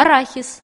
арахис.